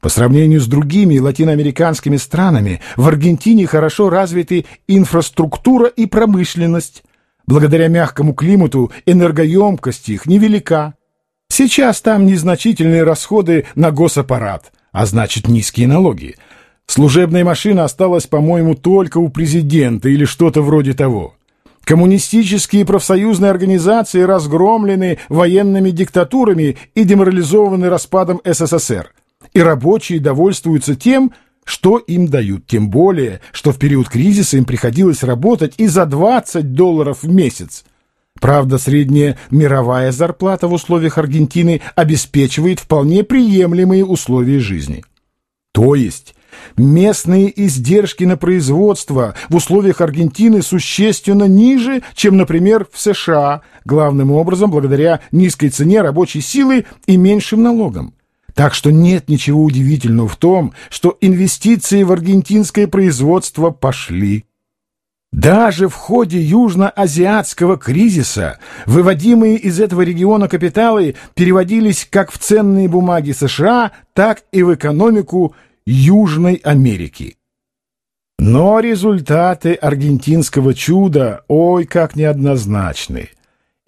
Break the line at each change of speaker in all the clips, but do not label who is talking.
По сравнению с другими латиноамериканскими странами, в Аргентине хорошо развиты инфраструктура и промышленность. Благодаря мягкому климату энергоемкость их невелика. Сейчас там незначительные расходы на госаппарат, а значит низкие налоги. Служебная машина осталась, по-моему, только у президента или что-то вроде того. Коммунистические профсоюзные организации разгромлены военными диктатурами и деморализованы распадом СССР и рабочие довольствуются тем, что им дают, тем более, что в период кризиса им приходилось работать и за 20 долларов в месяц. Правда, средняя мировая зарплата в условиях Аргентины обеспечивает вполне приемлемые условия жизни. То есть местные издержки на производство в условиях Аргентины существенно ниже, чем, например, в США, главным образом благодаря низкой цене рабочей силы и меньшим налогам. Так что нет ничего удивительного в том, что инвестиции в аргентинское производство пошли. Даже в ходе южноазиатского кризиса выводимые из этого региона капиталы переводились как в ценные бумаги США, так и в экономику Южной Америки. Но результаты аргентинского чуда ой как неоднозначны.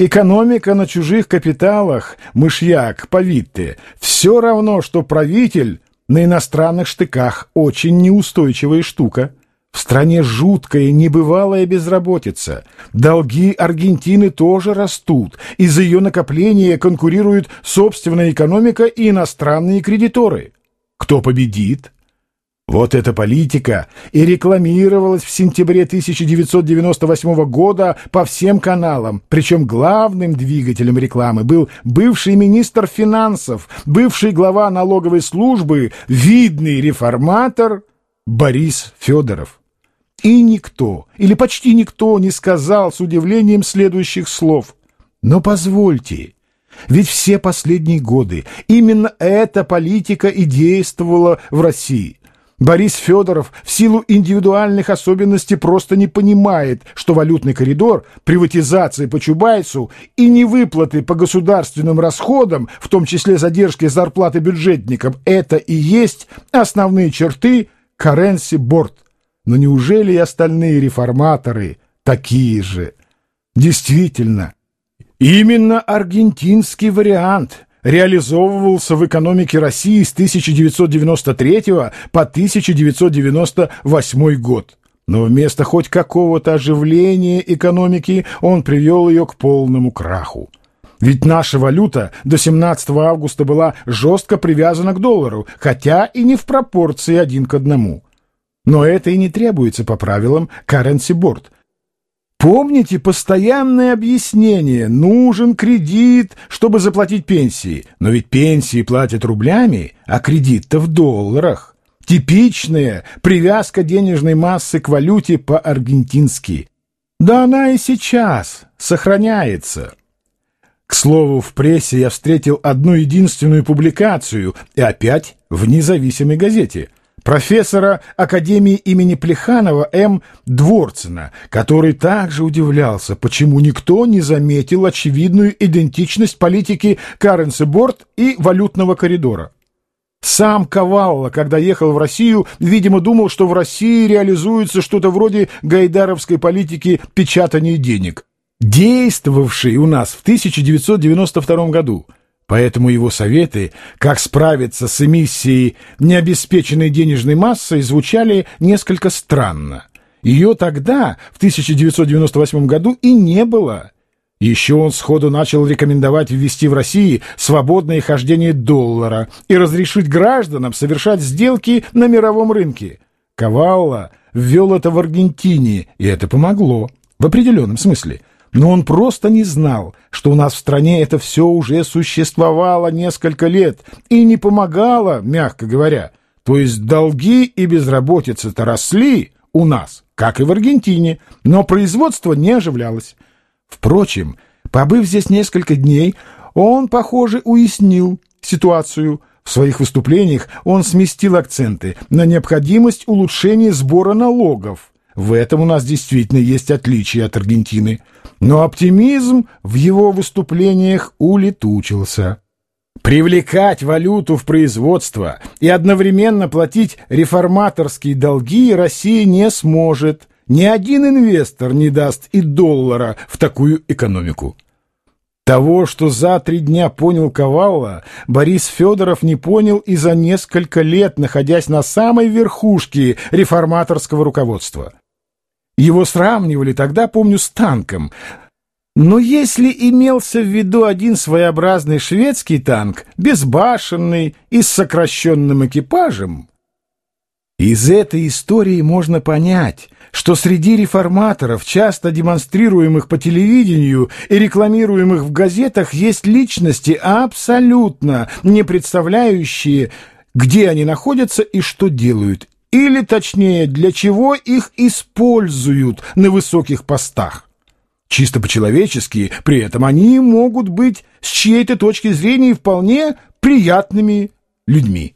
Экономика на чужих капиталах, мышьяк, повитте, все равно, что правитель на иностранных штыках очень неустойчивая штука. В стране жуткая, небывалая безработица. Долги Аргентины тоже растут. Из-за ее накопления конкурируют собственная экономика и иностранные кредиторы. Кто победит? Вот эта политика и рекламировалась в сентябре 1998 года по всем каналам, причем главным двигателем рекламы был бывший министр финансов, бывший глава налоговой службы, видный реформатор Борис Федоров. И никто, или почти никто не сказал с удивлением следующих слов. Но позвольте, ведь все последние годы именно эта политика и действовала в России. Борис Федоров в силу индивидуальных особенностей просто не понимает, что валютный коридор, приватизация по Чубайсу и невыплаты по государственным расходам, в том числе задержки зарплаты бюджетникам, это и есть основные черты Каренси Борт. Но неужели и остальные реформаторы такие же? Действительно, именно аргентинский вариант – реализовывался в экономике России с 1993 по 1998 год. Но вместо хоть какого-то оживления экономики он привел ее к полному краху. Ведь наша валюта до 17 августа была жестко привязана к доллару, хотя и не в пропорции один к одному. Но это и не требуется по правилам currency board – Помните постоянное объяснение «нужен кредит, чтобы заплатить пенсии». Но ведь пенсии платят рублями, а кредит-то в долларах. Типичная привязка денежной массы к валюте по-аргентински. Да она и сейчас сохраняется. К слову, в прессе я встретил одну единственную публикацию, и опять в независимой газете – профессора Академии имени Плеханова М. Дворцина, который также удивлялся, почему никто не заметил очевидную идентичность политики Каренсе Борт и валютного коридора. Сам Ковалла, когда ехал в Россию, видимо, думал, что в России реализуется что-то вроде гайдаровской политики печатания денег, действовавшей у нас в 1992 году – Поэтому его советы, как справиться с эмиссией необеспеченной денежной массой, звучали несколько странно. Ее тогда, в 1998 году, и не было. Еще он сходу начал рекомендовать ввести в России свободное хождение доллара и разрешить гражданам совершать сделки на мировом рынке. Кавалла ввел это в Аргентине, и это помогло, в определенном смысле – но он просто не знал, что у нас в стране это все уже существовало несколько лет и не помогало, мягко говоря. То есть долги и безработица-то росли у нас, как и в Аргентине, но производство не оживлялось. Впрочем, побыв здесь несколько дней, он, похоже, уяснил ситуацию. В своих выступлениях он сместил акценты на необходимость улучшения сбора налогов. В этом у нас действительно есть отличие от Аргентины – но оптимизм в его выступлениях улетучился. Привлекать валюту в производство и одновременно платить реформаторские долги Россия не сможет. Ни один инвестор не даст и доллара в такую экономику. Того, что за три дня понял Ковалла, Борис Федоров не понял и за несколько лет, находясь на самой верхушке реформаторского руководства. Его сравнивали тогда, помню, с танком – но если имелся в виду один своеобразный шведский танк, безбашенный и с сокращенным экипажем, из этой истории можно понять, что среди реформаторов, часто демонстрируемых по телевидению и рекламируемых в газетах, есть личности, абсолютно не представляющие, где они находятся и что делают, или, точнее, для чего их используют на высоких постах. Чисто по-человечески, при этом они могут быть с чьей-то точки зрения вполне приятными людьми.